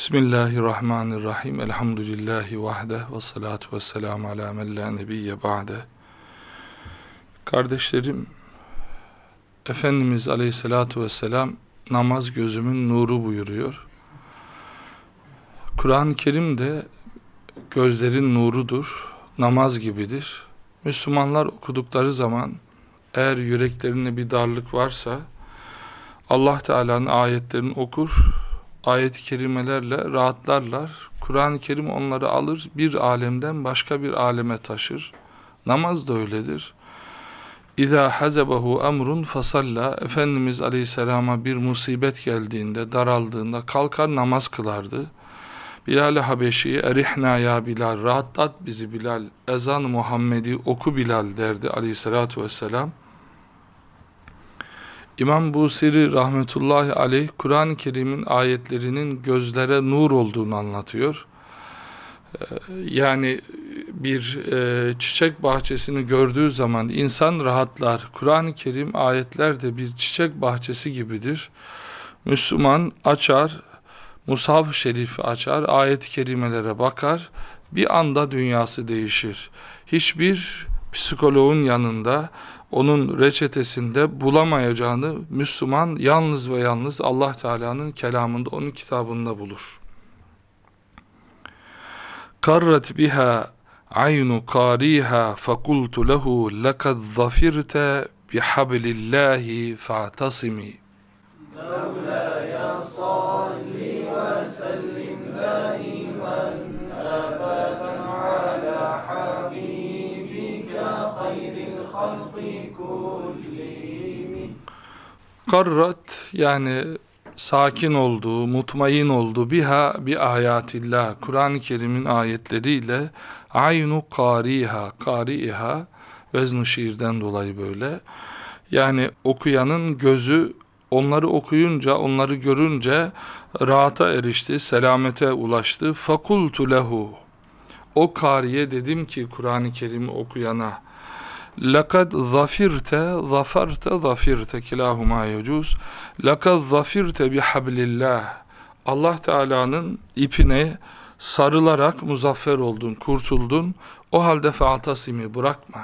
Bismillahirrahmanirrahim. Elhamdülillahi vahde ve salatu ve selamu ala men la nebiyye ba'de. Kardeşlerim, Efendimiz aleyhissalatu vesselam namaz gözümün nuru buyuruyor. Kur'an-ı Kerim de gözlerin nurudur, namaz gibidir. Müslümanlar okudukları zaman eğer yüreklerinde bir darlık varsa Allah Teala'nın ayetlerini okur, ayet-i kerimelerle rahatlarlar. Kur'an-ı Kerim onları alır, bir alemden başka bir aleme taşır. Namaz da öyledir. İza hazabahu emrun fasalla Efendimiz Aleyhisselam'a bir musibet geldiğinde, daraldığında kalkar namaz kılardı. Bilal-i Habeşi'yi erihna ya Bilal, rahatlat bizi Bilal, ezan Muhammed'i oku Bilal derdi Aleyhisselatü vesselam. İmam Busiri rahmetullahi aleyh Kur'an-ı Kerim'in ayetlerinin gözlere nur olduğunu anlatıyor. Ee, yani bir e, çiçek bahçesini gördüğü zaman insan rahatlar. Kur'an-ı Kerim ayetler de bir çiçek bahçesi gibidir. Müslüman açar, Mushaf-ı Şerif'i açar, ayet-i kerimelere bakar, bir anda dünyası değişir. Hiçbir psikoloğun yanında onun reçetesinde bulamayacağını Müslüman yalnız ve yalnız Allah Teala'nın kelamında, onun kitabında bulur. Karrat biha aynu qariha fekultu lehu lekad zafirte bihablillahi fa'tasimi. Mevlaya salli ve sellim Karrat yani sakin olduğu, mutmain olduğu biha bi ayatillah, Kur'an-ı Kerim'in ayetleriyle aynu kariha, kariha veznu şiirden dolayı böyle. Yani okuyanın gözü onları okuyunca, onları görünce rahata erişti, selamete ulaştı. Fakultu lehu. O kariye dedim ki Kur'an-ı Kerim'i okuyana Lekad zafirte, zafarte, zafirte kilahuma yecuz. Lekad zafirte bihablillah. Allah Teala'nın ipine sarılarak muzaffer oldun, kurtuldun. O halde fe'atasimi bırakma.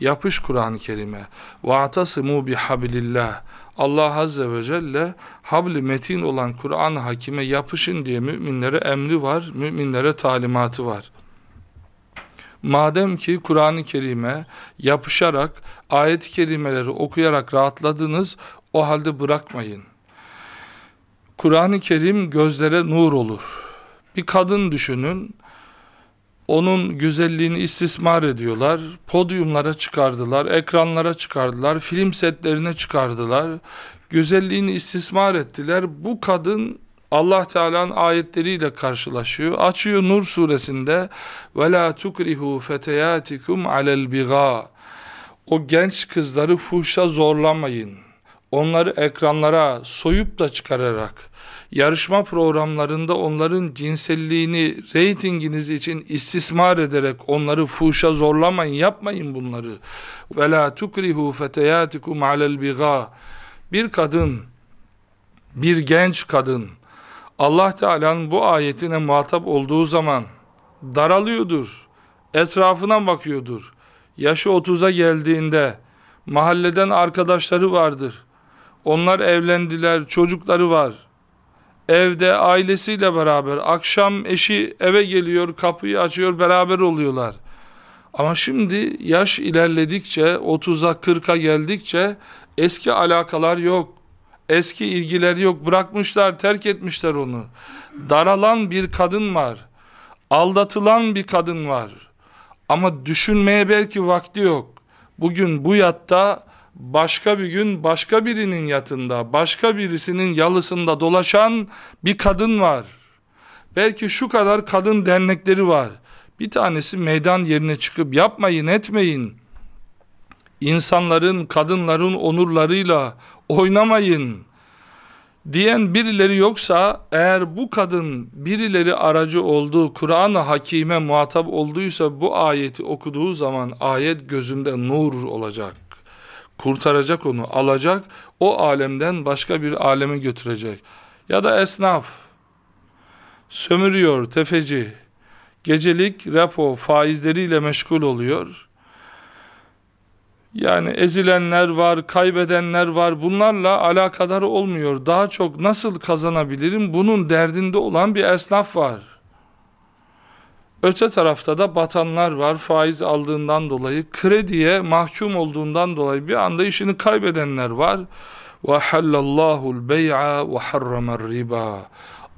Yapış Kur'an-ı Kerim'e. Ve'atasimu bihablillah. Allah Azze ve Celle habli metin olan Kur'an-ı Hakim'e yapışın diye müminlere emri var, müminlere talimatı var. Madem ki Kur'an-ı Kerim'e yapışarak, ayet-i kerimeleri okuyarak rahatladınız, o halde bırakmayın. Kur'an-ı Kerim gözlere nur olur. Bir kadın düşünün, onun güzelliğini istismar ediyorlar, podyumlara çıkardılar, ekranlara çıkardılar, film setlerine çıkardılar, güzelliğini istismar ettiler. Bu kadın Allah Teala'nın ayetleriyle karşılaşıyor. Açıyor Nur suresinde ve la tukrihu feteyatikum alel biga. O genç kızları fuhşa zorlamayın. Onları ekranlara soyup da çıkararak yarışma programlarında onların cinselliğini reytinginiz için istismar ederek onları fuhşa zorlamayın, yapmayın bunları. Ve la tukrihu feteyatikum alel biga. Bir kadın, bir genç kadın Allah Teala'nın bu ayetine muhatap olduğu zaman daralıyordur. Etrafına bakıyordur. Yaşı 30'a geldiğinde mahalleden arkadaşları vardır. Onlar evlendiler, çocukları var. Evde ailesiyle beraber akşam eşi eve geliyor, kapıyı açıyor, beraber oluyorlar. Ama şimdi yaş ilerledikçe, 30'a 40'a geldikçe eski alakalar yok. Eski ilgiler yok. Bırakmışlar, terk etmişler onu. Daralan bir kadın var. Aldatılan bir kadın var. Ama düşünmeye belki vakti yok. Bugün bu yatta başka bir gün başka birinin yatında, başka birisinin yalısında dolaşan bir kadın var. Belki şu kadar kadın dernekleri var. Bir tanesi meydan yerine çıkıp yapmayın etmeyin. İnsanların, kadınların onurlarıyla oynamayın diyen birileri yoksa eğer bu kadın birileri aracı olduğu Kur'an-ı Hakime muhatap olduysa bu ayeti okuduğu zaman ayet gözünde nur olacak. Kurtaracak onu, alacak, o alemden başka bir aleme götürecek. Ya da esnaf, sömürüyor tefeci. Gecelik repo faizleriyle meşgul oluyor. Yani ezilenler var, kaybedenler var. Bunlarla alakadar olmuyor. Daha çok nasıl kazanabilirim? Bunun derdinde olan bir esnaf var. Öte tarafta da batanlar var. Faiz aldığından dolayı, krediye mahkum olduğundan dolayı bir anda işini kaybedenler var. Ve halallahu bey'a ve harramar riba.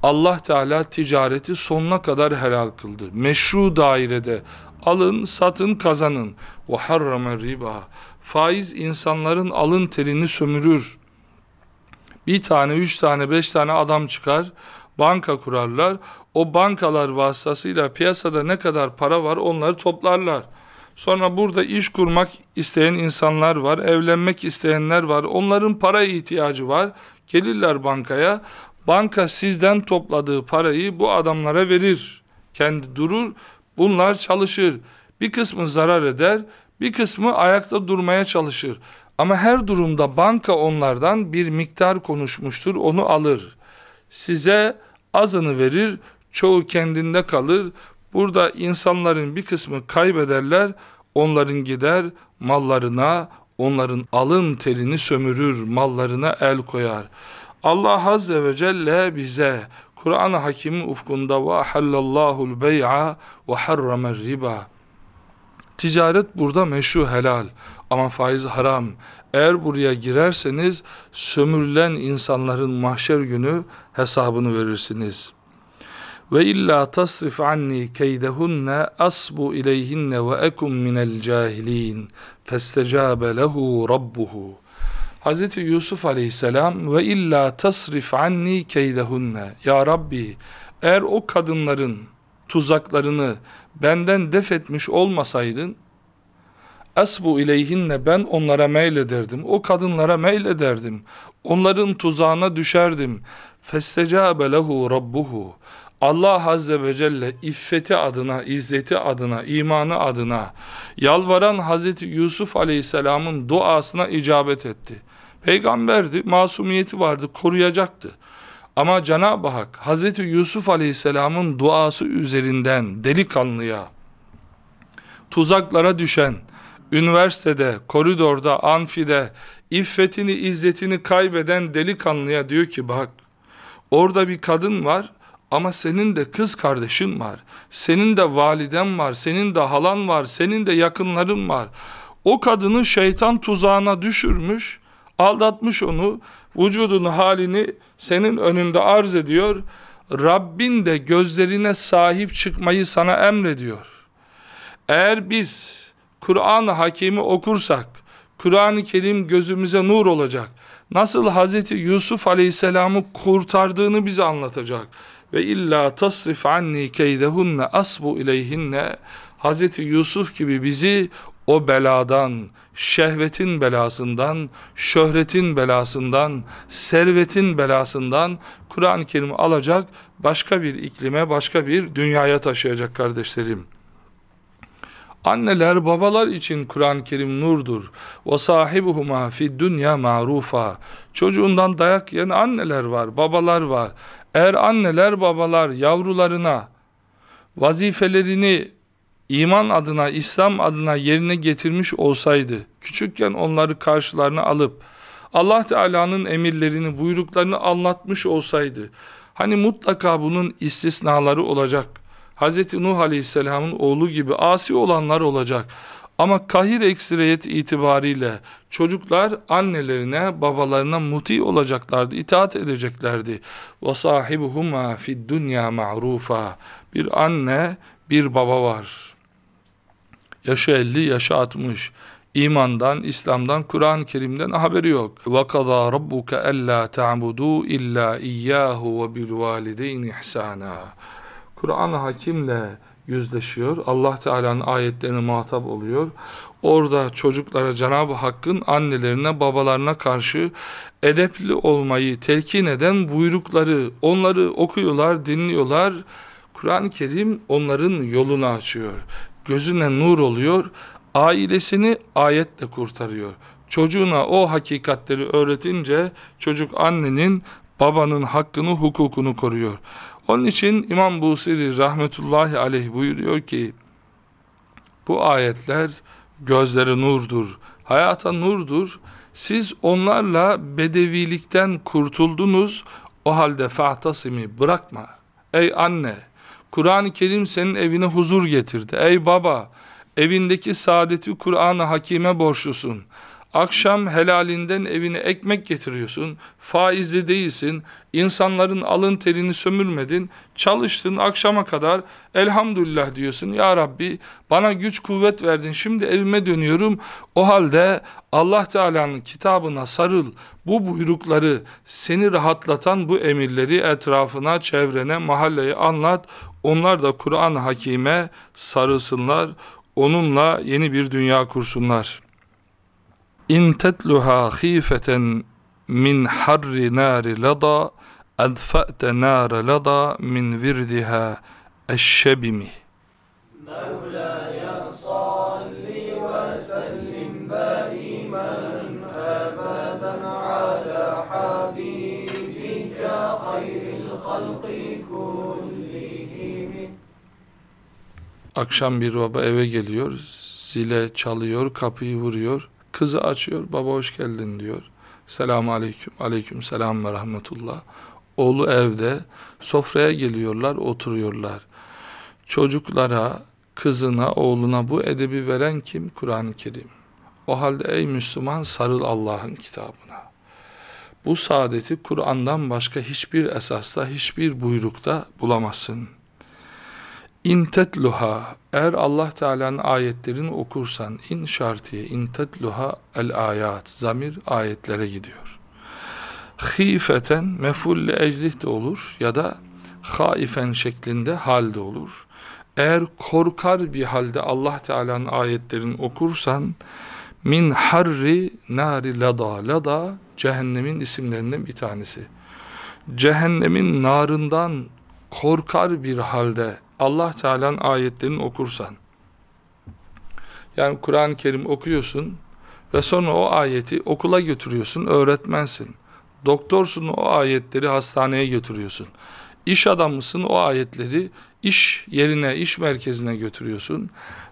Allah Teala ticareti sonuna kadar helal kıldı. Meşru dairede alın, satın, kazanın. وَحَرَّمَ riba. Faiz insanların alın terini sömürür. Bir tane, üç tane, beş tane adam çıkar, banka kurarlar. O bankalar vasıtasıyla piyasada ne kadar para var onları toplarlar. Sonra burada iş kurmak isteyen insanlar var, evlenmek isteyenler var. Onların para ihtiyacı var. Gelirler bankaya. Banka sizden topladığı parayı bu adamlara verir. Kendi durur, bunlar çalışır. Bir kısmı zarar eder, bir kısmı ayakta durmaya çalışır. Ama her durumda banka onlardan bir miktar konuşmuştur, onu alır. Size azını verir, çoğu kendinde kalır. Burada insanların bir kısmı kaybederler, onların gider mallarına, onların alın terini sömürür, mallarına el koyar. Allah Azze ve Celle bize Kur'an-ı Hakim'in ufkunda ve hallallahu'l bey'a ve harramer riba. Ticaret burada meşru helal ama faiz haram. Eğer buraya girerseniz sömürülen insanların mahşer günü hesabını verirsiniz. Ve illa tasrif anni keydehunne asbu ileyhinne ve ekum minel cahilin festecabe lehu rabbuhu Hz. Yusuf aleyhisselam ve illa tasrif anni keydehunne Ya Rabbi eğer o kadınların tuzaklarını benden def etmiş olmasaydın Esbu ileyhinne ben onlara meylederdim. O kadınlara meylederdim. Onların tuzağına düşerdim. Festecabe lehu rabbuhu. Allah Azze ve Celle iffeti adına, izzeti adına, imanı adına yalvaran Hazreti Yusuf Aleyhisselam'ın duasına icabet etti. Peygamberdi, masumiyeti vardı, koruyacaktı. Ama Cenab-ı Hak Hazreti Yusuf Aleyhisselam'ın duası üzerinden delikanlıya, tuzaklara düşen, üniversitede, koridorda, anfide, iffetini, izzetini kaybeden delikanlıya diyor ki bak, orada bir kadın var, ama senin de kız kardeşin var. Senin de validen var. Senin de halan var. Senin de yakınların var. O kadını şeytan tuzağına düşürmüş, aldatmış onu, vücudunu, halini senin önünde arz ediyor. Rabbin de gözlerine sahip çıkmayı sana emrediyor. Eğer biz Kur'an-ı Hakimi okursak, Kur'an-ı Kerim gözümüze nur olacak. Nasıl Hazreti Yusuf Aleyhisselam'ı kurtardığını bize anlatacak ve illa tasrif anni keydehunne asbu ileyhinne Hazreti Yusuf gibi bizi o beladan, şehvetin belasından, şöhretin belasından, servetin belasından Kur'an-ı Kerim alacak, başka bir iklime, başka bir dünyaya taşıyacak kardeşlerim. Anneler babalar için Kur'an-ı Kerim nurdur. Ve sahibuhuma fi dünya ma'rufa. Çocuğundan dayak yiyen anneler var, babalar var. Eğer anneler babalar yavrularına vazifelerini iman adına, İslam adına yerine getirmiş olsaydı, küçükken onları karşılarına alıp Allah Teala'nın emirlerini, buyruklarını anlatmış olsaydı, hani mutlaka bunun istisnaları olacak. Hz. Nuh Aleyhisselam'ın oğlu gibi asi olanlar olacak. Ama kahir ekstriyet itibariyle çocuklar annelerine, babalarına muti olacaklardı, itaat edeceklerdi. وَصَاحِبُهُمَا فِي الدُّنْيَا مَعْرُوفًا Bir anne, bir baba var. Yaşı 50, yaşı 60. İmandan, İslam'dan, Kur'an-ı Kerim'den haberi yok. وَقَضَى رَبُّكَ أَلَّا تَعْبُدُوا إِلَّا إِيَّاهُ وَبِالْوَالِدَيْنِ إِحْسَانًا Kur'an-ı Hakim'le yüzleşiyor. Allah Teala'nın ayetlerine muhatap oluyor. Orada çocuklara Cenab-ı Hakk'ın annelerine, babalarına karşı edepli olmayı telkin eden buyrukları, onları okuyorlar, dinliyorlar. Kur'an-ı Kerim onların yolunu açıyor. Gözüne nur oluyor. Ailesini ayetle kurtarıyor. Çocuğuna o hakikatleri öğretince çocuk annenin, babanın hakkını, hukukunu koruyor. Onun için İmam Busiri rahmetullahi aleyh buyuruyor ki bu ayetler gözleri nurdur, hayata nurdur. Siz onlarla bedevilikten kurtuldunuz. O halde fa'tasimi bırakma. Ey anne, Kur'an-ı Kerim senin evine huzur getirdi. Ey baba, evindeki saadeti Kur'an-ı Hakime borçlusun. Akşam helalinden evine ekmek getiriyorsun, faizli değilsin, insanların alın terini sömürmedin, çalıştın akşama kadar elhamdülillah diyorsun. Ya Rabbi bana güç kuvvet verdin, şimdi evime dönüyorum. O halde Allah Teala'nın kitabına sarıl, bu buyrukları, seni rahatlatan bu emirleri etrafına, çevrene, mahalleye anlat. Onlar da Kur'an-ı Hakime sarılsınlar, onunla yeni bir dünya kursunlar.'' İn tetluha khifeten min harri nari lada adfa'te nara lada min virdiha eşşebimi. Mevlaya salli ve sellim daimen ebeden ala habibike Akşam bir baba eve geliyor, zile çalıyor, kapıyı vuruyor. Kızı açıyor, baba hoş geldin diyor. Selamu aleyküm, aleyküm selam ve rahmetullah. Oğlu evde, sofraya geliyorlar, oturuyorlar. Çocuklara, kızına, oğluna bu edebi veren kim? Kur'an-ı Kerim. O halde ey Müslüman sarıl Allah'ın kitabına. Bu saadeti Kur'an'dan başka hiçbir esasla, hiçbir buyrukta bulamazsın. İntetluha eğer Allah Teala'nın ayetlerini okursan in şartiye intetluha el ayat zamir ayetlere gidiyor. Khifeten mefulle eclih de olur ya da haifen şeklinde halde olur. Eğer korkar bir halde Allah Teala'nın ayetlerini okursan min harri nari lada lada cehennemin isimlerinden bir tanesi. Cehennemin narından korkar bir halde Allah Teala'nın ayetlerini okursan, yani Kur'an-ı Kerim okuyorsun ve sonra o ayeti okula götürüyorsun, öğretmensin. Doktorsun o ayetleri hastaneye götürüyorsun. İş adamısın o ayetleri iş yerine, iş merkezine götürüyorsun.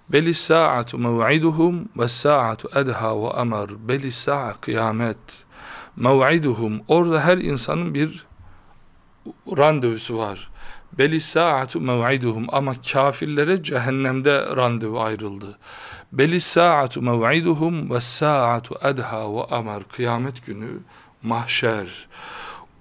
Belis saatu mev'iduhum ve saatu edha ve amar. Belis sa'a kıyamet. Mev'iduhum. Orada her insanın bir randevusu var. Beli saatu mev'iduhum ama kafirlere cehennemde randevu ayrıldı. Beli saatu mev'iduhum ve saatu edha ve amar. Kıyamet günü mahşer.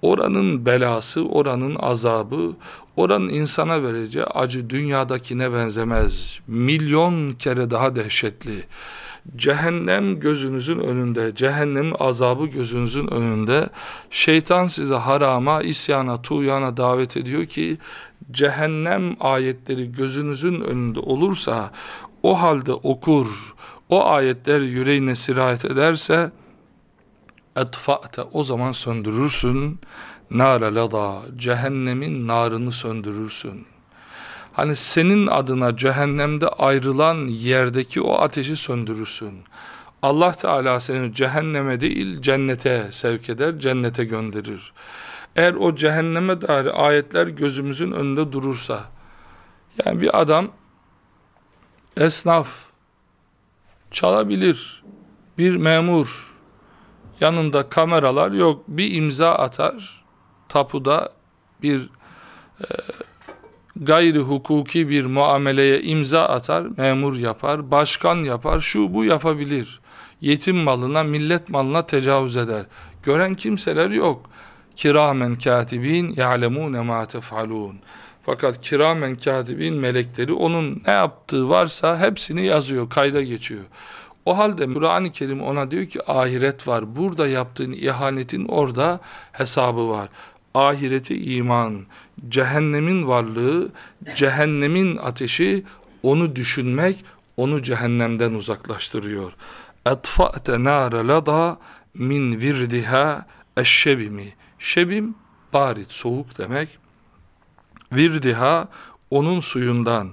Oranın belası, oranın azabı, oranın insana vereceği acı dünyadakine benzemez. Milyon kere daha dehşetli cehennem gözünüzün önünde, cehennem azabı gözünüzün önünde, şeytan size harama, isyana, tuğyana davet ediyor ki, cehennem ayetleri gözünüzün önünde olursa, o halde okur, o ayetler yüreğine sirayet ederse, etfa'te o zaman söndürürsün, nâre lada, cehennemin narını söndürürsün. Hani senin adına cehennemde ayrılan yerdeki o ateşi söndürürsün. Allah Teala seni cehenneme değil cennete sevk eder, cennete gönderir. Eğer o cehenneme dair ayetler gözümüzün önünde durursa, yani bir adam esnaf çalabilir, bir memur yanında kameralar yok, bir imza atar, tapuda bir e, gayri hukuki bir muameleye imza atar, memur yapar, başkan yapar, şu bu yapabilir. Yetim malına, millet malına tecavüz eder. Gören kimseler yok. Kiramen katibin ya'lemune ma tef'alun. Fakat kiramen katibin melekleri onun ne yaptığı varsa hepsini yazıyor, kayda geçiyor. O halde Kur'an-ı Kerim ona diyor ki ahiret var. Burada yaptığın ihanetin orada hesabı var ahirete iman, cehennemin varlığı, cehennemin ateşi onu düşünmek onu cehennemden uzaklaştırıyor. Etfa'te nâre lada min virdiha eşşebimi. Şebim barit, soğuk demek. Virdiha onun suyundan.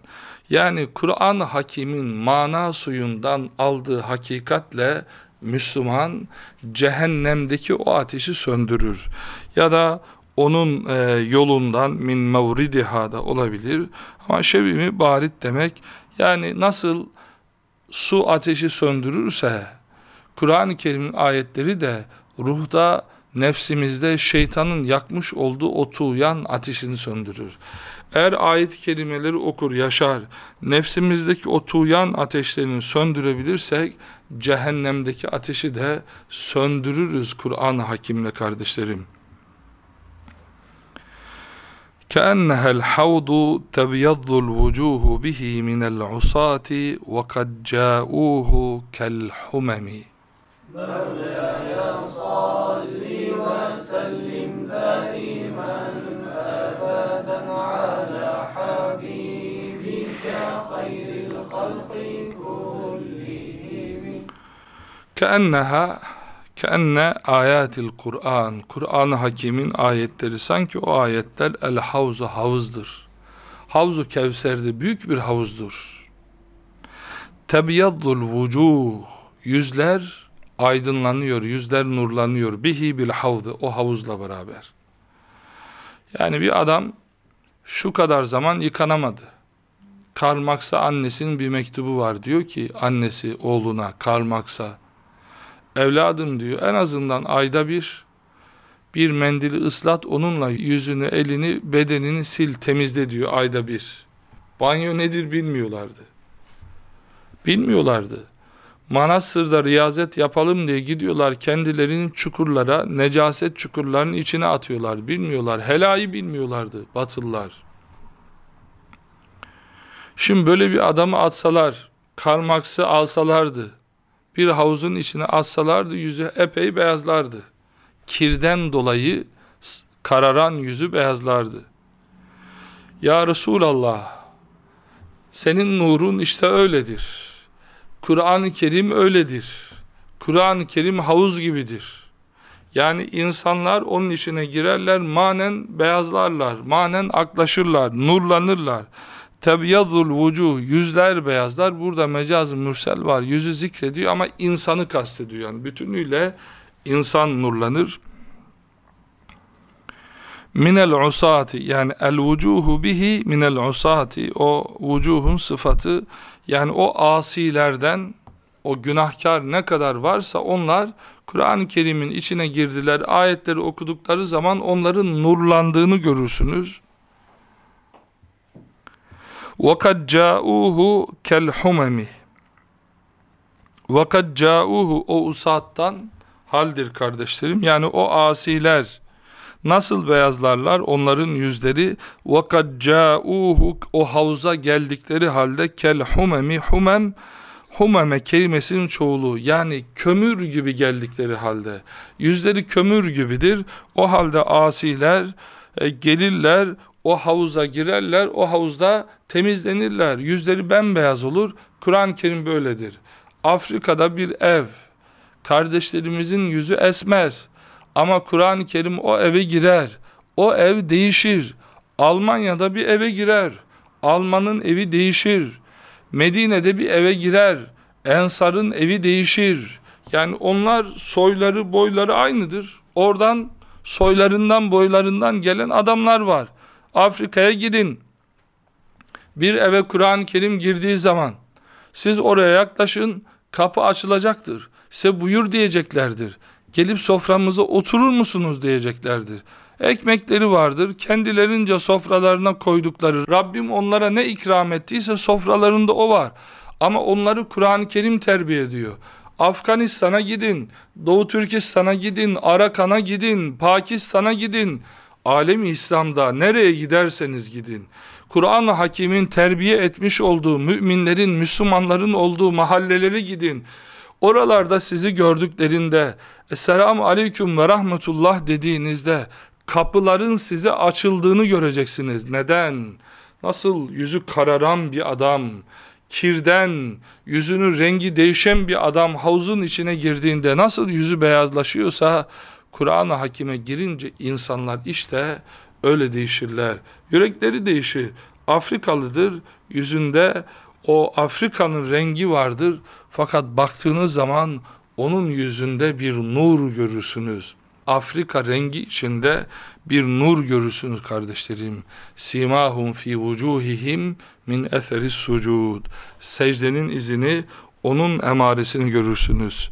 Yani Kur'an Hakim'in mana suyundan aldığı hakikatle Müslüman cehennemdeki o ateşi söndürür. Ya da onun e, yolundan min mevridiha da olabilir. Ama şebimi barit demek yani nasıl su ateşi söndürürse Kur'an-ı Kerim'in ayetleri de ruhda nefsimizde şeytanın yakmış olduğu o tuğyan ateşini söndürür. Eğer ayet-i kerimeleri okur, yaşar, nefsimizdeki o tuğyan ateşlerini söndürebilirsek, cehennemdeki ateşi de söndürürüz Kur'an-ı Hakim'le kardeşlerim. كأنها الحوض تبيض الوجوه به من العصاة وقد جاءوه كالحمم. مولاي صل وسلم دائما أبدا على حبيبك خير الخلق كلهم كأنها Keenne ayatil Kur'an, Kur'an-ı Hakim'in ayetleri sanki o ayetler el havzu havuzdur. Havzu Kevser'de büyük bir havuzdur. Tebiyaddul vucuh, yüzler aydınlanıyor, yüzler nurlanıyor. Bihi bil havdı, o havuzla beraber. Yani bir adam şu kadar zaman yıkanamadı. Karl annesinin bir mektubu var diyor ki annesi oğluna Karl Marx'a evladım diyor en azından ayda bir bir mendili ıslat onunla yüzünü, elini, bedenini sil, temizle diyor ayda bir. Banyo nedir bilmiyorlardı. Bilmiyorlardı. Manastırda riyazet yapalım diye gidiyorlar kendilerinin çukurlara, necaset çukurlarının içine atıyorlar. Bilmiyorlar. Helayı bilmiyorlardı Batılılar. Şimdi böyle bir adamı atsalar, Karl alsalardı, bir havuzun içine atsalardı yüzü epey beyazlardı. Kirden dolayı kararan yüzü beyazlardı. Ya Resulallah senin nurun işte öyledir. Kur'an-ı Kerim öyledir. Kur'an-ı Kerim havuz gibidir. Yani insanlar onun içine girerler, manen beyazlarlar, manen aklaşırlar, nurlanırlar. Tebyadul vucuh yüzler beyazlar. Burada mecaz mürsel var. Yüzü zikrediyor ama insanı kastediyor. Yani bütünüyle insan nurlanır. Minel usati yani el vucuhu bihi minel usati o vucuhun sıfatı yani o asilerden o günahkar ne kadar varsa onlar Kur'an-ı Kerim'in içine girdiler. Ayetleri okudukları zaman onların nurlandığını görürsünüz. وَقَدْ جَاءُوهُ كَالْحُمَمِ وَقَدْ جَاءُوهُ O usattan haldir kardeşlerim. Yani o asiler nasıl beyazlarlar? Onların yüzleri وَقَدْ جَاءُوهُ O havuza geldikleri halde كَالْحُمَمِ Humem Humeme kelimesinin çoğulu yani kömür gibi geldikleri halde yüzleri kömür gibidir. O halde asiler e, gelirler o havuza girerler, o havuzda temizlenirler. Yüzleri bembeyaz olur. Kur'an-ı Kerim böyledir. Afrika'da bir ev. Kardeşlerimizin yüzü esmer. Ama Kur'an-ı Kerim o eve girer. O ev değişir. Almanya'da bir eve girer. Alman'ın evi değişir. Medine'de bir eve girer. Ensar'ın evi değişir. Yani onlar soyları boyları aynıdır. Oradan soylarından boylarından gelen adamlar var. Afrika'ya gidin. Bir eve Kur'an-ı Kerim girdiği zaman siz oraya yaklaşın kapı açılacaktır. Size buyur diyeceklerdir. Gelip soframıza oturur musunuz diyeceklerdir. Ekmekleri vardır. Kendilerince sofralarına koydukları Rabbim onlara ne ikram ettiyse sofralarında o var. Ama onları Kur'an-ı Kerim terbiye ediyor. Afganistan'a gidin, Doğu Türkistan'a gidin, Arakan'a gidin, Pakistan'a gidin alemi İslam'da nereye giderseniz gidin, Kur'an-ı Hakim'in terbiye etmiş olduğu müminlerin, Müslümanların olduğu mahallelere gidin. Oralarda sizi gördüklerinde, Esselamu Aleyküm ve Rahmetullah dediğinizde, kapıların size açıldığını göreceksiniz. Neden? Nasıl yüzü kararan bir adam, kirden, yüzünün rengi değişen bir adam havuzun içine girdiğinde nasıl yüzü beyazlaşıyorsa, Kur'an-ı Hakim'e girince insanlar işte öyle değişirler. Yürekleri değişir. Afrikalıdır, yüzünde o Afrika'nın rengi vardır. Fakat baktığınız zaman onun yüzünde bir nur görürsünüz. Afrika rengi içinde bir nur görürsünüz kardeşlerim. Simahum fi vucuhihim min eseris sucud. Secdenin izini, onun emaresini görürsünüz.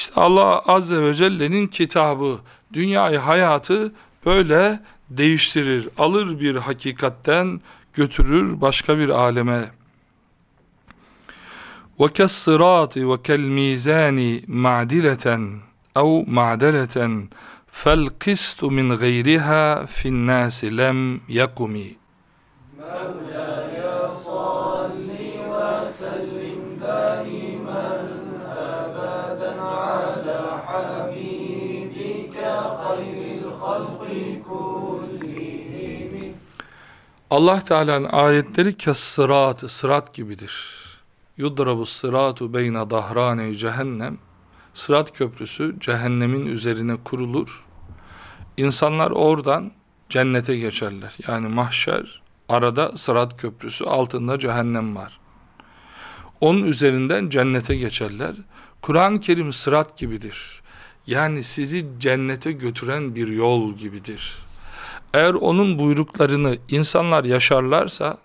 İşte Allah Azze ve Celle'nin kitabı, dünyayı, hayatı böyle değiştirir. Alır bir hakikatten götürür başka bir aleme. وَكَالصِّرَاطِ وَكَالْمِيزَانِ مَعْدِلَةً اَوْ مَعْدَلَةً فَالْقِسْتُ مِنْ غَيْرِهَا فِي النَّاسِ لَمْ يَقُمِ مولاي Allah Teala'nın ayetleri kes-sırat, sırat gibidir. Yudrabu sıratu beyne dahrane cehennem. Sırat köprüsü cehennemin üzerine kurulur. İnsanlar oradan cennete geçerler. Yani mahşer arada sırat köprüsü altında cehennem var. Onun üzerinden cennete geçerler. Kur'an-ı Kerim sırat gibidir. Yani sizi cennete götüren bir yol gibidir eğer onun buyruklarını insanlar yaşarlarsa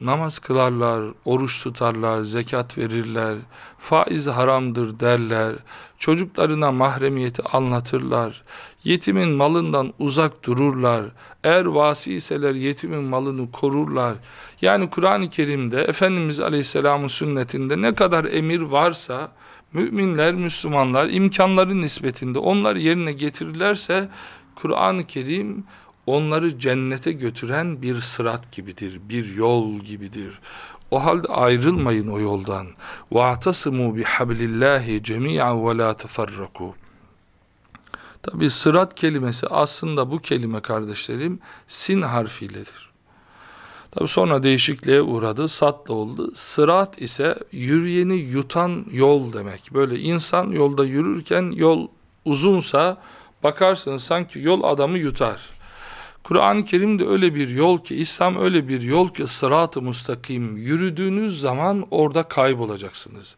namaz kılarlar, oruç tutarlar, zekat verirler, faiz haramdır derler, çocuklarına mahremiyeti anlatırlar, yetimin malından uzak dururlar, eğer vasi iseler yetimin malını korurlar. Yani Kur'an-ı Kerim'de Efendimiz Aleyhisselam'ın sünnetinde ne kadar emir varsa, müminler, Müslümanlar imkanların nispetinde onları yerine getirirlerse, Kur'an-ı Kerim onları cennete götüren bir sırat gibidir, bir yol gibidir. O halde ayrılmayın o yoldan. وَاَعْتَصِمُوا بِحَبْلِ اللّٰهِ جَمِيعًا وَلَا تَفَرَّقُوا Tabi sırat kelimesi aslında bu kelime kardeşlerim sin harfiyledir. Tabi sonra değişikliğe uğradı, satla oldu. Sırat ise yürüyeni yutan yol demek. Böyle insan yolda yürürken yol uzunsa bakarsınız sanki yol adamı yutar. Kur'an-ı Kerim de öyle bir yol ki, İslam öyle bir yol ki sırat-ı mustakim. Yürüdüğünüz zaman orada kaybolacaksınız.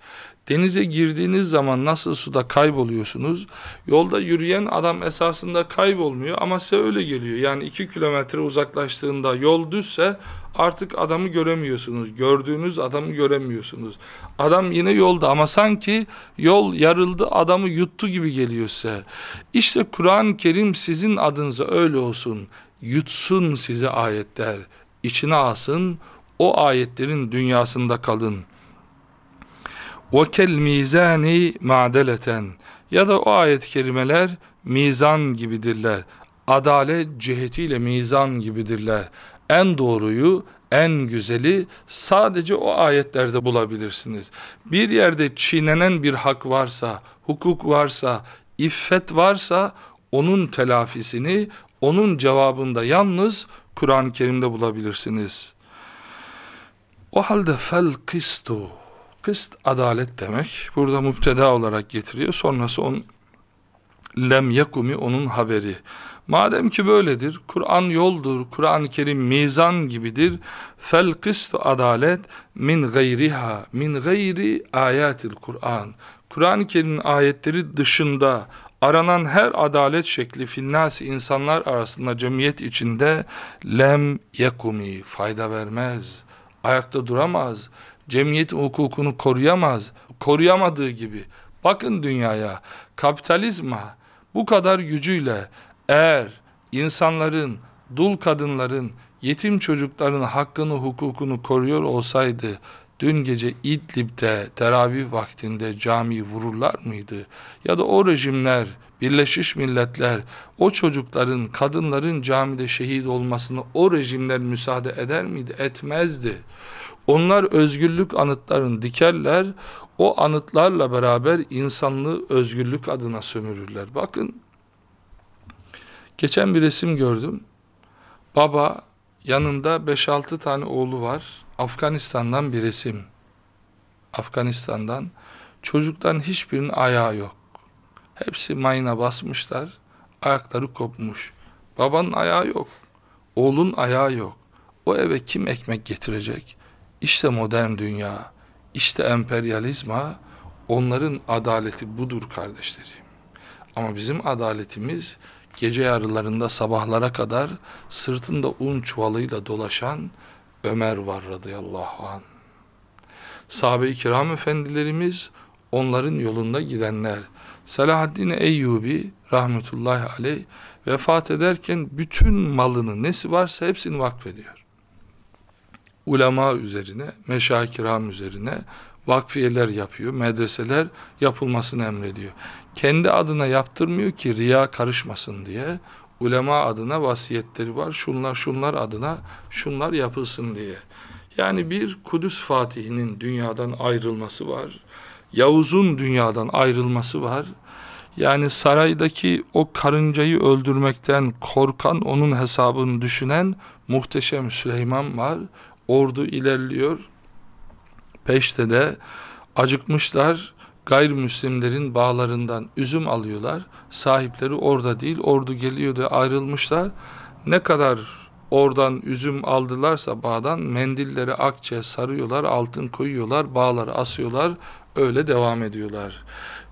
Denize girdiğiniz zaman nasıl suda kayboluyorsunuz? Yolda yürüyen adam esasında kaybolmuyor ama size öyle geliyor. Yani iki kilometre uzaklaştığında yol düzse artık adamı göremiyorsunuz. Gördüğünüz adamı göremiyorsunuz. Adam yine yolda ama sanki yol yarıldı adamı yuttu gibi geliyor size. İşte Kur'an-ı Kerim sizin adınıza öyle olsun yutsun size ayetler, içine alsın, o ayetlerin dünyasında kalın. وَكَلْ مِيزَانِ مَعْدَلَةً Ya da o ayet-i kerimeler mizan gibidirler. Adalet cihetiyle mizan gibidirler. En doğruyu, en güzeli sadece o ayetlerde bulabilirsiniz. Bir yerde çiğnenen bir hak varsa, hukuk varsa, iffet varsa onun telafisini onun cevabında yalnız Kur'an-ı Kerim'de bulabilirsiniz. O halde fel kıstu. Kıst adalet demek. Burada müpteda olarak getiriyor. Sonrası on lem yakumi onun haberi. Madem ki böyledir, Kur'an yoldur, Kur'an-ı Kerim mizan gibidir. Fel kıstu adalet min gayriha, min gayri ayatil Kur'an. Kur'an-ı Kerim'in ayetleri dışında aranan her adalet şekli finnas insanlar arasında cemiyet içinde lem yekumi fayda vermez. Ayakta duramaz. Cemiyet hukukunu koruyamaz. Koruyamadığı gibi. Bakın dünyaya, kapitalizma bu kadar gücüyle eğer insanların, dul kadınların, yetim çocukların hakkını, hukukunu koruyor olsaydı dün gece İdlib'de teravih vaktinde cami vururlar mıydı? Ya da o rejimler, Birleşmiş Milletler o çocukların, kadınların camide şehit olmasını o rejimler müsaade eder miydi? Etmezdi. Onlar özgürlük anıtlarını dikerler, o anıtlarla beraber insanlığı özgürlük adına sömürürler. Bakın, geçen bir resim gördüm. Baba yanında 5-6 tane oğlu var. Afganistan'dan bir resim. Afganistan'dan. Çocukların hiçbirinin ayağı yok. Hepsi mayına basmışlar. Ayakları kopmuş. Babanın ayağı yok. Oğlun ayağı yok. O eve kim ekmek getirecek? İşte modern dünya. İşte emperyalizma. Onların adaleti budur kardeşlerim. Ama bizim adaletimiz gece yarılarında sabahlara kadar sırtında un çuvalıyla dolaşan Ömer var radıyallahu anh. Sahabe-i kiram efendilerimiz onların yolunda gidenler. Selahaddin Eyyubi rahmetullahi aleyh vefat ederken bütün malını nesi varsa hepsini vakfediyor. Ulema üzerine, meşah kiram üzerine vakfiyeler yapıyor, medreseler yapılmasını emrediyor. Kendi adına yaptırmıyor ki riya karışmasın diye. Ulema adına vasiyetleri var. Şunlar şunlar adına şunlar yapılsın diye. Yani bir Kudüs Fatih'inin dünyadan ayrılması var. Yavuz'un dünyadan ayrılması var. Yani saraydaki o karıncayı öldürmekten korkan, onun hesabını düşünen muhteşem Süleyman var. Ordu ilerliyor. Peşte de acıkmışlar. Gayrimüslimlerin bağlarından üzüm alıyorlar. Sahipleri orada değil. Ordu geliyor da ayrılmışlar. Ne kadar oradan üzüm aldılarsa bağdan mendilleri akçe sarıyorlar, altın koyuyorlar, bağları asıyorlar, öyle devam ediyorlar.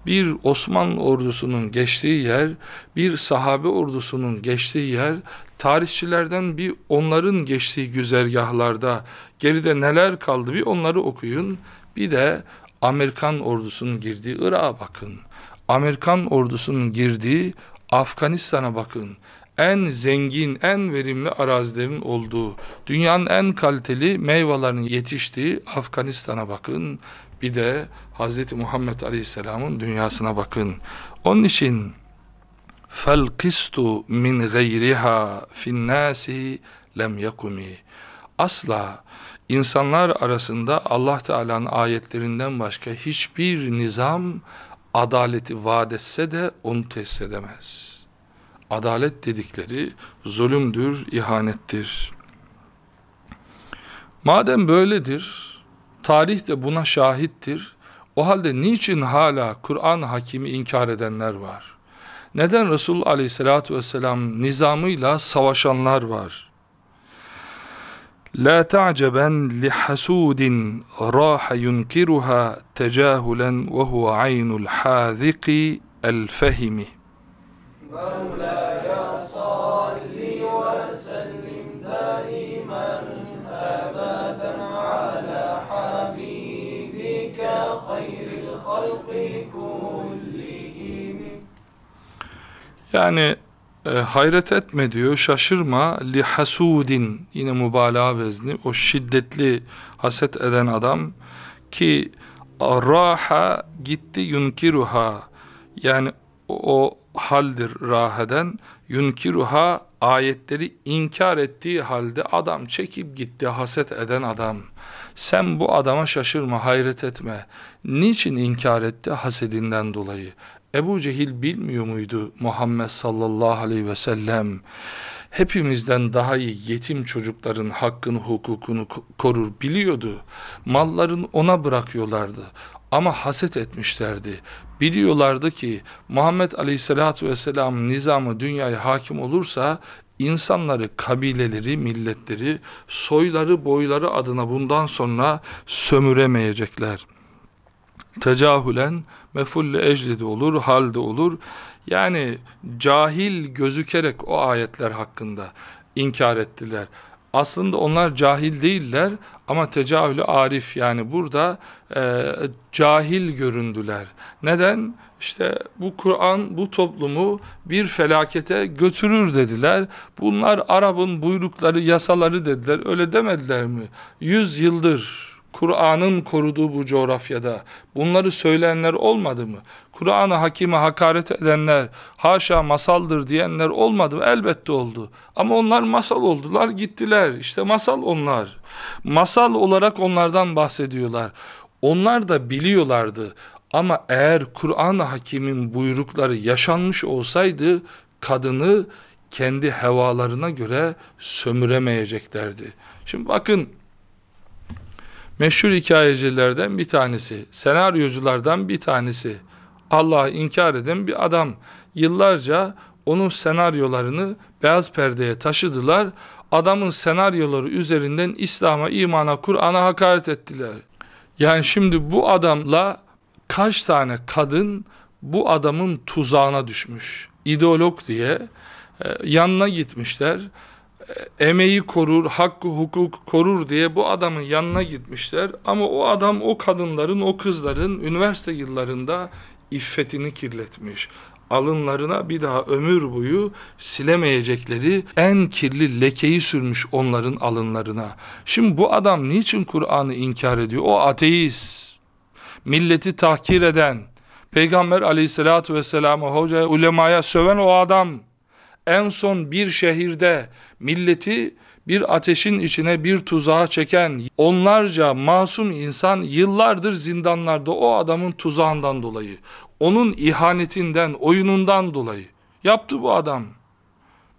Bir Osmanlı ordusunun geçtiği yer, bir sahabe ordusunun geçtiği yer, tarihçilerden bir onların geçtiği güzergahlarda geride neler kaldı bir onları okuyun. Bir de Amerikan ordusunun girdiği Irak'a bakın. Amerikan ordusunun girdiği Afganistan'a bakın. En zengin, en verimli arazilerin olduğu, dünyanın en kaliteli meyvelerinin yetiştiği Afganistan'a bakın. Bir de Hz. Muhammed Aleyhisselam'ın dünyasına bakın. Onun için felkistu min gayriha fin nasi lem yakumi. Asla insanlar arasında Allah Teala'nın ayetlerinden başka hiçbir nizam adaleti vaat etse de onu tesis edemez adalet dedikleri zulümdür, ihanettir. Madem böyledir, tarih de buna şahittir. O halde niçin hala Kur'an hakimi inkar edenler var? Neden Resul aleyhissalatü vesselam nizamıyla savaşanlar var? لا تعجبا لحسود راح ينكرها تجاهلا وهو عين الحاذق الفهم. مولاي صل وسلم دائما ابدا على حبيبك خير الخلق كلهم يعني e, hayret etme diyor, şaşırma. Li hasudin yine mübalağa vezni. O şiddetli haset eden adam ki raha gitti yunkiruha. Yani o haldir raheden yunkiruha ayetleri inkar ettiği halde adam çekip gitti haset eden adam. Sen bu adama şaşırma hayret etme. Niçin inkar etti? Hasedinden dolayı Ebu Cehil bilmiyor muydu Muhammed sallallahu aleyhi ve sellem hepimizden daha iyi yetim çocukların hakkını hukukunu korur biliyordu malların ona bırakıyorlardı ama haset etmişlerdi. Biliyorlardı ki Muhammed Aleyhisselatü Vesselam nizamı dünyaya hakim olursa insanları, kabileleri, milletleri, soyları, boyları adına bundan sonra sömüremeyecekler. Tecahülen mefulle eclidi olur, halde olur. Yani cahil gözükerek o ayetler hakkında inkar ettiler. Aslında onlar cahil değiller ama tecahülü arif yani burada e, cahil göründüler. Neden? İşte bu Kur'an bu toplumu bir felakete götürür dediler. Bunlar Arap'ın buyrukları, yasaları dediler. Öyle demediler mi? Yüz yıldır Kur'an'ın koruduğu bu coğrafyada bunları söyleyenler olmadı mı? Kur'an'ı hakime hakaret edenler, haşa masaldır diyenler olmadı mı? Elbette oldu. Ama onlar masal oldular, gittiler. İşte masal onlar. Masal olarak onlardan bahsediyorlar. Onlar da biliyorlardı. Ama eğer Kur'an-ı Hakim'in buyrukları yaşanmış olsaydı, kadını kendi hevalarına göre sömüremeyeceklerdi. Şimdi bakın, meşhur hikayecilerden bir tanesi, senaryoculardan bir tanesi, Allah'ı inkar eden bir adam. Yıllarca onun senaryolarını beyaz perdeye taşıdılar. Adamın senaryoları üzerinden İslam'a, imana, Kur'an'a hakaret ettiler. Yani şimdi bu adamla kaç tane kadın bu adamın tuzağına düşmüş. ideolog diye e, yanına gitmişler. Emeği korur, hakkı hukuk korur diye bu adamın yanına gitmişler. Ama o adam o kadınların, o kızların üniversite yıllarında iffetini kirletmiş. Alınlarına bir daha ömür boyu silemeyecekleri en kirli lekeyi sürmüş onların alınlarına. Şimdi bu adam niçin Kur'an'ı inkar ediyor? O ateist, milleti tahkir eden, Peygamber aleyhissalatü vesselam'a, hoca, ulemaya söven o adam, en son bir şehirde milleti bir ateşin içine bir tuzağa çeken onlarca masum insan yıllardır zindanlarda o adamın tuzağından dolayı, onun ihanetinden, oyunundan dolayı yaptı bu adam.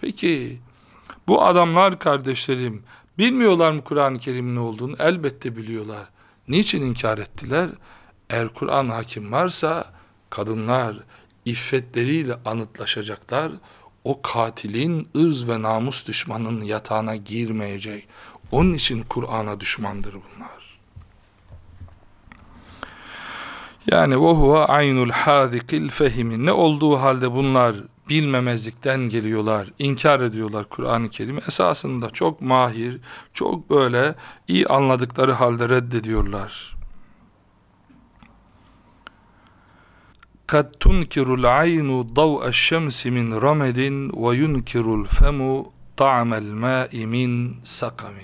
Peki bu adamlar kardeşlerim bilmiyorlar mı Kur'an-ı Kerim'in olduğunu? Elbette biliyorlar. Niçin inkar ettiler? Eğer Kur'an hakim varsa kadınlar iffetleriyle anıtlaşacaklar o katilin ırz ve namus düşmanının yatağına girmeyecek. Onun için Kur'an'a düşmandır bunlar. Yani o huve aynul hadikil fehimi. Ne olduğu halde bunlar bilmemezlikten geliyorlar, inkar ediyorlar Kur'an-ı Kerim. Esasında çok mahir, çok böyle iyi anladıkları halde reddediyorlar. قد تنكر العين ضوء الشمس من رمد وينكر الفم طعم الماء من سقم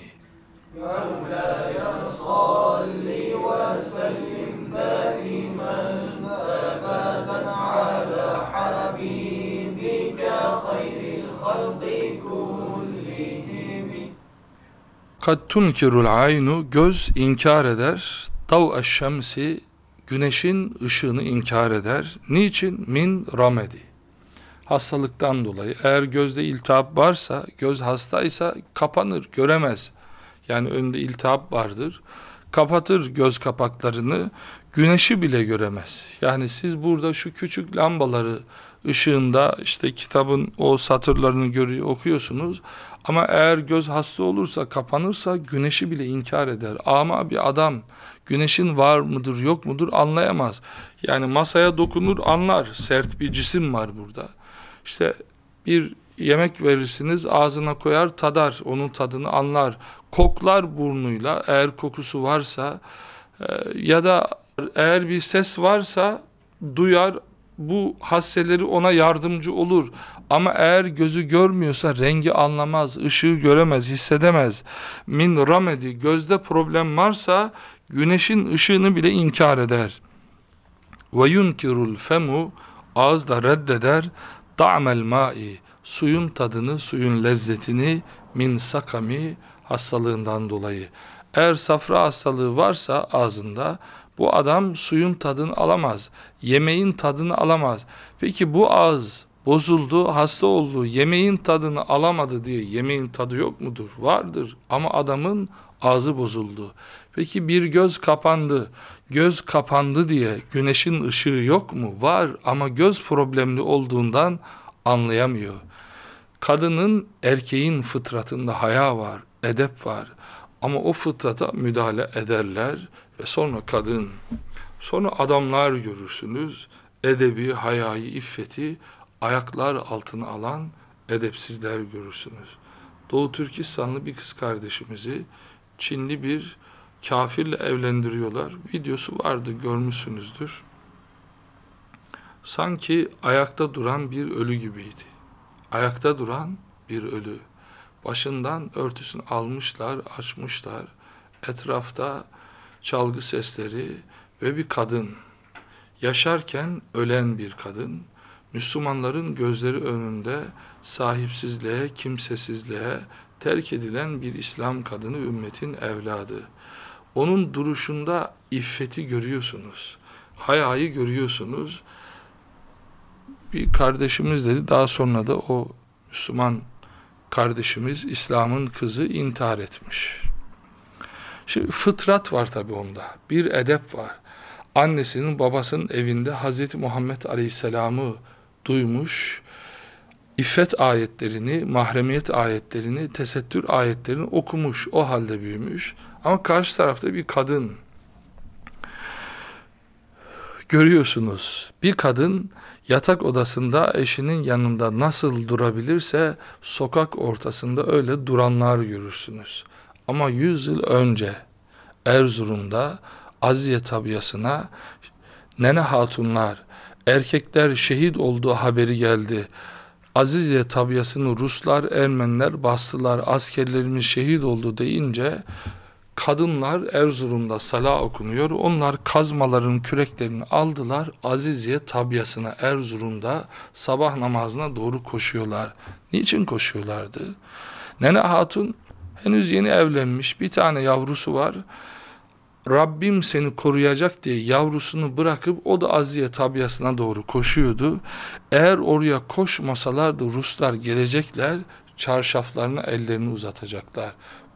مولاي صل وسلم دائما ابدا على حبيبك خير الخلق كلهم قد تنكر العين göz inkar eder dav şemsi güneşin ışığını inkar eder. Niçin? Min ramedi. Hastalıktan dolayı. Eğer gözde iltihap varsa, göz hastaysa kapanır, göremez. Yani önünde iltihap vardır. Kapatır göz kapaklarını, güneşi bile göremez. Yani siz burada şu küçük lambaları ışığında işte kitabın o satırlarını görüyor, okuyorsunuz. Ama eğer göz hasta olursa, kapanırsa güneşi bile inkar eder. Ama bir adam güneşin var mıdır yok mudur anlayamaz. Yani masaya dokunur anlar. Sert bir cisim var burada. İşte bir yemek verirsiniz ağzına koyar tadar onun tadını anlar. Koklar burnuyla eğer kokusu varsa e, ya da eğer bir ses varsa duyar bu hasseleri ona yardımcı olur. Ama eğer gözü görmüyorsa rengi anlamaz, ışığı göremez, hissedemez. Min ramedi gözde problem varsa güneşin ışığını bile inkar eder. Ve yunkirul femu ağız da reddeder ta'mel ma'i suyun tadını, suyun lezzetini min sakami hastalığından dolayı. Eğer safra hastalığı varsa ağzında bu adam suyun tadını alamaz. Yemeğin tadını alamaz. Peki bu ağız bozuldu, hasta oldu, yemeğin tadını alamadı diye yemeğin tadı yok mudur? Vardır ama adamın ağzı bozuldu. Peki bir göz kapandı. Göz kapandı diye güneşin ışığı yok mu? Var ama göz problemli olduğundan anlayamıyor. Kadının erkeğin fıtratında haya var, edep var. Ama o fıtrata müdahale ederler ve sonra kadın, sonra adamlar görürsünüz. Edebi, hayayı, iffeti ayaklar altına alan edepsizler görürsünüz. Doğu Türkistanlı bir kız kardeşimizi Çinli bir kafirle evlendiriyorlar. Videosu vardı görmüşsünüzdür. Sanki ayakta duran bir ölü gibiydi. Ayakta duran bir ölü. Başından örtüsünü almışlar, açmışlar. Etrafta çalgı sesleri ve bir kadın. Yaşarken ölen bir kadın. Müslümanların gözleri önünde sahipsizliğe, kimsesizliğe terk edilen bir İslam kadını ümmetin evladı. Onun duruşunda iffeti görüyorsunuz. Hayayı görüyorsunuz. Bir kardeşimiz dedi daha sonra da o Müslüman kardeşimiz İslam'ın kızı intihar etmiş. Şimdi fıtrat var tabi onda. Bir edep var. Annesinin babasının evinde Hazreti Muhammed Aleyhisselam'ı duymuş, iffet ayetlerini, mahremiyet ayetlerini, tesettür ayetlerini okumuş, o halde büyümüş. Ama karşı tarafta bir kadın, görüyorsunuz. Bir kadın yatak odasında eşinin yanında nasıl durabilirse sokak ortasında öyle duranlar görürsünüz. Ama yüz yıl önce Erzurum'da Aziye tabiyasına nene hatunlar, erkekler şehit olduğu haberi geldi. Azize tabiyasını Ruslar, Ermeniler bastılar, askerlerimiz şehit oldu deyince kadınlar Erzurum'da sala okunuyor. Onlar kazmaların küreklerini aldılar. Aziziye tabiasına Erzurum'da sabah namazına doğru koşuyorlar. Niçin koşuyorlardı? Nene Hatun henüz yeni evlenmiş bir tane yavrusu var. Rabbim seni koruyacak diye yavrusunu bırakıp o da Aziye tabiasına doğru koşuyordu. Eğer oraya koşmasalardı Ruslar gelecekler çarşaflarına ellerini uzatacaklar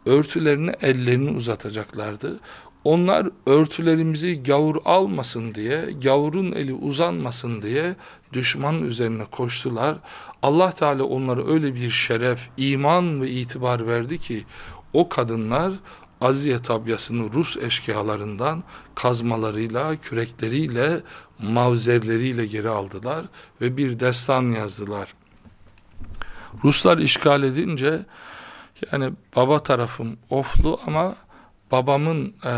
örtülerini ellerini uzatacaklardı. Onlar örtülerimizi gavur almasın diye, gavurun eli uzanmasın diye düşman üzerine koştular. Allah Teala onlara öyle bir şeref, iman ve itibar verdi ki o kadınlar Aziye tabyasını Rus eşkıyalarından kazmalarıyla, kürekleriyle, mavzerleriyle geri aldılar ve bir destan yazdılar. Ruslar işgal edince yani baba tarafım Oflu ama babamın e,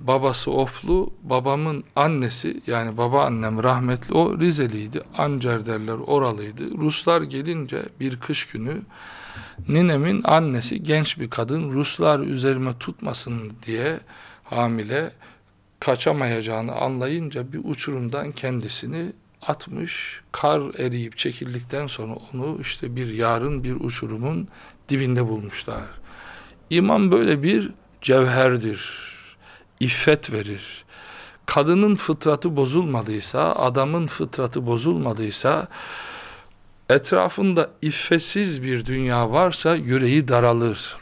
babası Oflu, babamın annesi yani baba annem rahmetli o Rizeliydi. Ancar derler oralıydı. Ruslar gelince bir kış günü ninemin annesi genç bir kadın Ruslar üzerime tutmasın diye hamile kaçamayacağını anlayınca bir uçurumdan kendisini atmış. Kar eriyip çekildikten sonra onu işte bir yarın bir uçurumun dibinde bulmuşlar. İman böyle bir cevherdir. İffet verir. Kadının fıtratı bozulmadıysa, adamın fıtratı bozulmadıysa, etrafında iffetsiz bir dünya varsa yüreği daralır.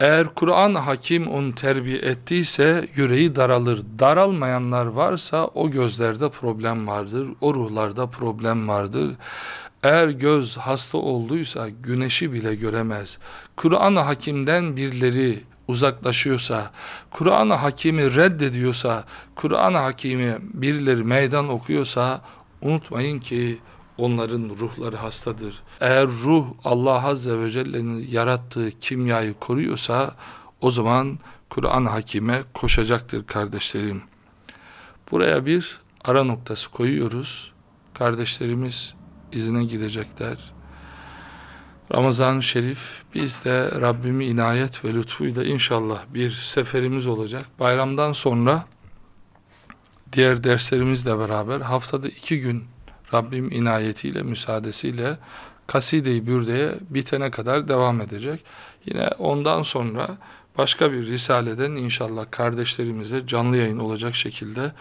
Eğer Kur'an hakim onu terbiye ettiyse yüreği daralır. Daralmayanlar varsa o gözlerde problem vardır, o ruhlarda problem vardır. Eğer göz hasta olduysa güneşi bile göremez. Kur'an-ı Hakim'den birileri uzaklaşıyorsa, Kur'an-ı Hakim'i reddediyorsa, Kur'an-ı Hakim'i birileri meydan okuyorsa unutmayın ki onların ruhları hastadır. Eğer ruh Allah Azze ve Celle'nin yarattığı kimyayı koruyorsa o zaman Kur'an Hakim'e koşacaktır kardeşlerim. Buraya bir ara noktası koyuyoruz. Kardeşlerimiz izine gidecekler. Ramazan-ı Şerif biz de Rabbimi inayet ve lütfuyla inşallah bir seferimiz olacak. Bayramdan sonra diğer derslerimizle beraber haftada iki gün Rabbim inayetiyle, müsaadesiyle Kaside-i Bürde'ye bitene kadar devam edecek. Yine ondan sonra başka bir risaleden inşallah kardeşlerimize canlı yayın olacak şekilde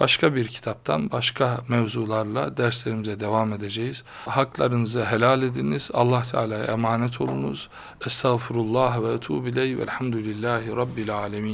başka bir kitaptan başka mevzularla derslerimize devam edeceğiz. Haklarınızı helal ediniz. Allah Teala'ya emanet olunuz. Estağfurullah ve etubu ileyh velhamdülillahi rabbil alemin.